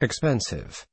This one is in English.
expensive.